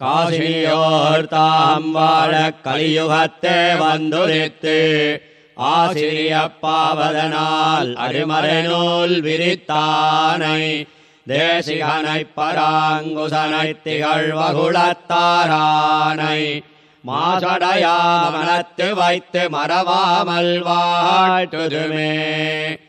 காசினியோர் வாழ கலியுகத்தே வந்துரித்து ஆசிரியப்பாவதனால் அருமறை நூல் விரித்தானை தேசிகனை பராங்குசனை திகழ்வகுளத்தாரானை மாசடையாமனத்து வைத்து மறவாமல் வாழ்த்துதுமே.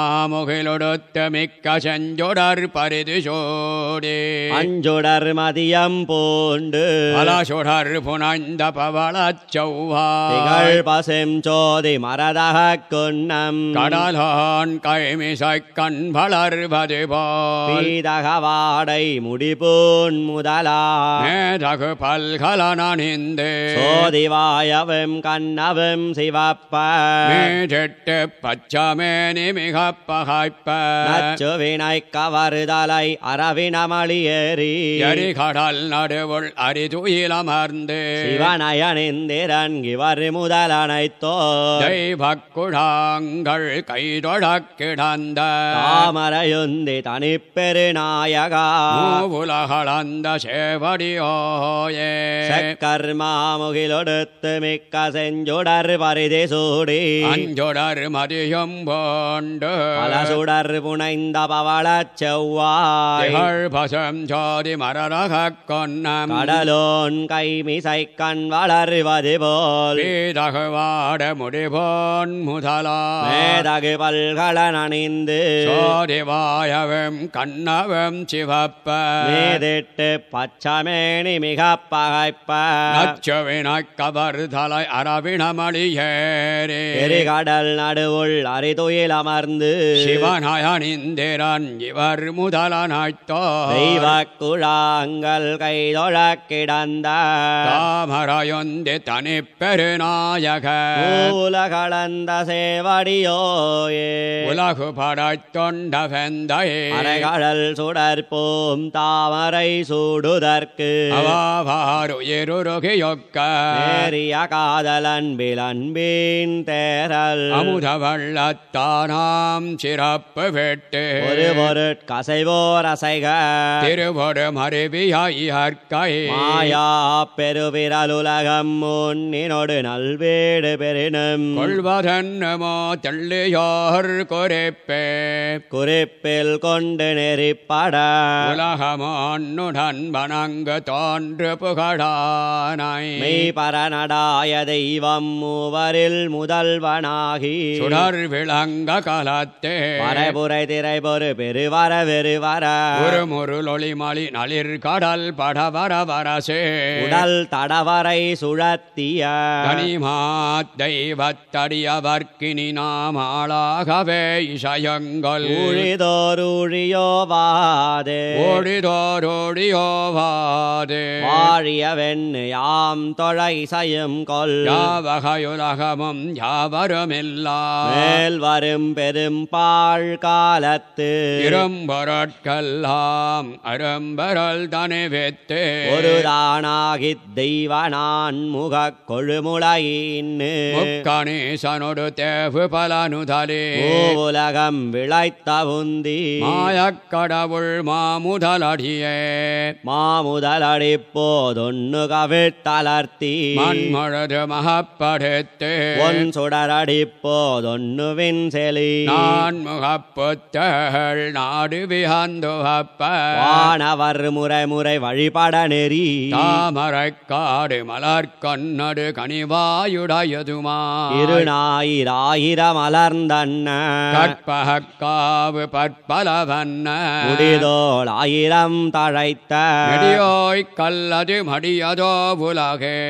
சக்கர்மாமுகிலொடுத்த மிக்க செஞ்சொடர் பரிது சோடே அஞ்சுடர் மதியம் பூண்டு. பலசுடர் புனைந்த பவளச் செவ்வாய். திகழ் பசும் சோதி மரதக குன்னம். கடலான் கைமிசை கண் வளர்வது போல் பீதக வாடை முடிபூன் முதலா மேதகு பல்கலனிந்து சோதிவாயவும் கண்ணவும் சிவப்ப மேஜெட்டு பச்சமேனி மிக பகைப்ப நச்சுவினை கவறுதலை அரவினமளியேறி எரிகடல் நடுவுள் அரிதுயிலமர்ந்து. சிவனயனிந்திரன் இவர் முதலனைத்தோ தெய்வக்குழாங்கள் கைதொழக் கிடந்த. தாமரையுந்தி தனிப்பெருநாயகா உலகளந்த சேவடியோயே. சக்கர்மாமுகிலொடுத்து மிக்க செஞ்சுடர் பரிதி சூடி. அஞ்சொடர் மதியம் போண்டு பல சுடர் புனைந்த பவளச் செவ்வாய். திகழ் பசம் ஜோதி மரரக கொன்னம் கடலோன் கைமிசை கண் வளர்வது போல். பீதகுவாட முடிபோன் முதலா. மேதகு பல்களன் அணிந்து. சோதிவாயவும் கண்ணவும் சிவப்ப. மேதிட்டு பச்சமேனி மிக பகைப்ப. நச்சுவினக் கவர்தலை அரவிணமளியேரே எரிகடல் நடுவுள் அரிதுயில் அமர்ந்து சிவனயனிந்திரன் இவர் முதலனாய்த்தோ. தெய்வ குழாங்கள் கைதொழக் கிடந்த தாமரையொந்து தனி பெருநாயக மூலகளந்த சேவடியோயே. உலகு படைத்தொண்ட வெந்தையே அரைகடல் சுடற்போம் தாமரை சூடுதற்கு. அவாவாருயிருகியொக்க நேரிய காதலன் விளன்பீன் தேரல் அமுத வள்ளத்தானாம் சிறப்பு வெட்டு. ஒரு பொருட்கசைவோர் அசைக திருவொரு மருவியாய்கை மாயா பெருவிரலுலகம் முன்னினொடு நல்வேடு பெறினும். கொள்வதன்னமோ தெள்ளியோர் குறிப்பே. குறிப்பில் கொண்டு நெறிப்பட. உலகமான்னுடன் வணங்கு தோன்று புகழானை மெய் பரநடாய தெய்வம் மூவரில் முதல்வனாகி. சுடர் விளங்க கலத்தே. மறைபுரை திரைபொரு பெருவர வெறுவர ஒரு முருளொளிமலி நளிர் கடல் படவர வரசே. உடல் தடவரை சுழத்திய. கனிமாத் தெய்வத்தடியவர்க்கினி நாம் ஆளாகவே இசையங்கள். ஊழிதோரூழியோவாதே ஓடிதோரோடியோவாதே. வாழிய வெண்ணு யாம் தொழை இசையும் கொல் யாவகையுலகமும் யாவருமில்லா. மேல் வரும் பெரும் பாழ் காலத்து. இரும்பொருட்கெல்லாம் அரும்பரல் தனி வெத்து. ஒரு தானாகித் தெய்வனான் முகக் கொழுமுளையின்னு முக்கணேசனொடு தேவு பலனுதலே. உலகம் விளைத்த உந்தி. மாயக்கடவுள் மாமுதலடியே. மாமுதலடி போதொன்னு கவிழ்த்தளர்த்தி மண்மழது மகப்படுத்து. பொன் சுடரடி போதொன்னு விண்செலி நான் முகப்புத்தள் நாடு விஹந்துகப்ப வானவர் முறை முறை வழிபட நெறி. தாமரைக் காடு மலர் கண்ணடு கனிவாயுடையதுமா. இருநாயிராயிரம் மலர்ந்தன்ன. கற்பகக்காவு பற்பலவன்ன. முடிதோள் ஆயிரம் தழைத்த. நெடியோய் கல்லது மடியதோ உலகே.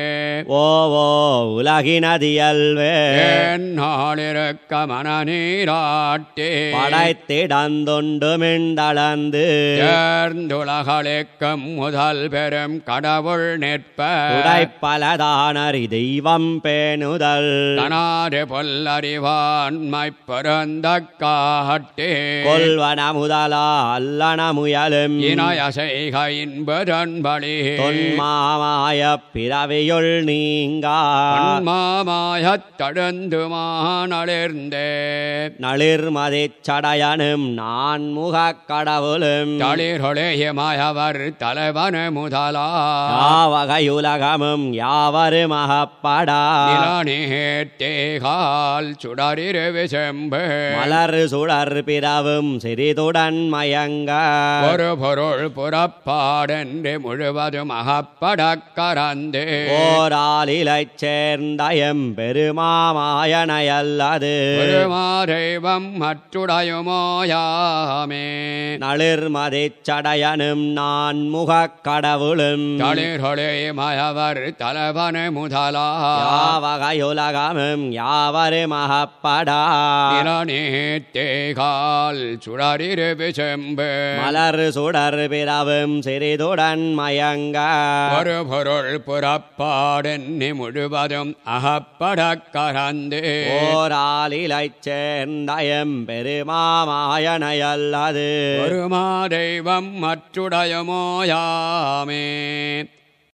ஓவோ உலகினதியல்வே. நாளிருக்க மனநீராட்டே படைத்திடந்தொண்டு மிண்டளந்து சேர்ந்துலகளுக்கும் முதல் பெரும் கடவுள் நிற்ப. உடைப்பலதானறி தெய்வம் பேணுதல். தனாறு பொல்லறிவான்மை பிறந்த காட்டே. கொல்வன முதலா அல்லன முயலும். இனயசைக இன்பதன்பளி தொன்மாமாய பிறவியுள் நீங்கா. மாமாயத் தழுந்துமானளிர்ந்தே நளிர்மதிச் சடையனும் நான் முகக் கடவுளும். தளிரொளேயமாயவர் தலைவன முதலா. யாவகையுலகமும் யாவரு மகப்படா. நிலநேர்த்தேகால் சுடரிரு விசெம்பு. மலர் சுடர் பிறவும் சிறிதுடன் மயங்க. ஒரு பொருள் புறப்பாடென்று முழுவதும் அகப்படக் கரந்து. ஓராலிலைச் சேர்ந்த எம்பெருமாமாயனையல்லது ஒரு மாதெய்வம் மற்றுடையுமோயாமே நளிர்மதிச் சடையனும் நான் முகக் கடவுளும். தளிரொளே மயவர் தலைவன முதலா. யாவகையுலகமும் யாவரு மகப்படா. நிலநேர்த்தேகால் சுடரிரு விசெம்பு. மலர் சுடர் பிறவும் சிறிதுடன் மயங்க. ஒரு பொருள் புறப்பாடென்னி முழுவதும் அகப்படக் கரந்து. ஓராலிலைச் சேர்ந்த எம்பெருமாமாயனையல்லது ஒரு மாதெய்வம் மற்றுடையமோயாமே